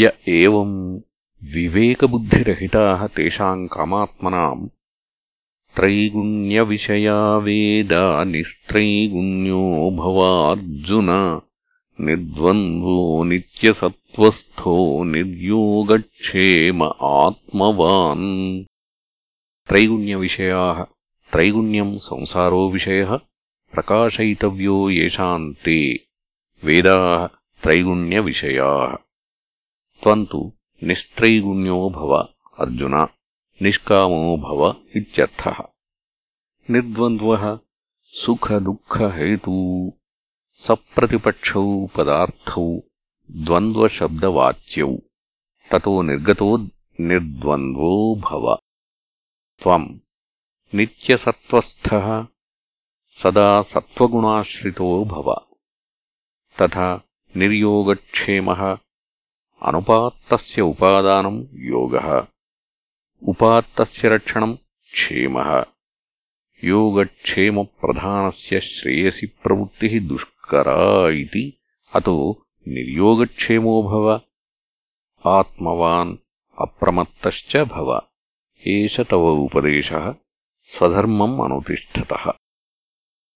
य एवम् विवेकबुद्धिरहिताः तेषाम् कामात्मनाम् त्रैगुण्यविषया वेदा निस्त्रैगुण्यो भवार्जुन निर्द्वन्वो नित्यसत्त्वस्थो निर्योगक्षेम आत्मवान् त्रैगुण्यविषयाः त्रैगुण्यम् संसारो विषयः प्रकाशयितव्यो येषाम् ते वेदाः त्रैगुण्यविषयाः त्वम् तु निस्त्रैगुण्यो भव अर्जुन निष्कामो भव इत्यर्थः निर्द्वन्द्वः सुखदुःखहेतू सप्रतिपक्षौ पदार्थौ द्वन्द्वशब्दवाच्यौ ततो निर्गतो निर्द्वन्द्वो भव त्वम् नित्यसत्त्वस्थः सदा सत्त्वगुणाश्रितो भव तथा निर्योगक्षेमः అనుపాత్తస్య ఉపాదానం యోగः ఉపాత్తస్య రక్షణం क्षेमः योगक्षेमप्रधानस्य श्रेयसि प्रवृत्तिः दुष्करा इति अतो निर्योगक्षेमो भव आत्मवान् अप्रमत्तश्च भव एष तव उपदेशः स्वधर्मम् अनुतिष्ठतः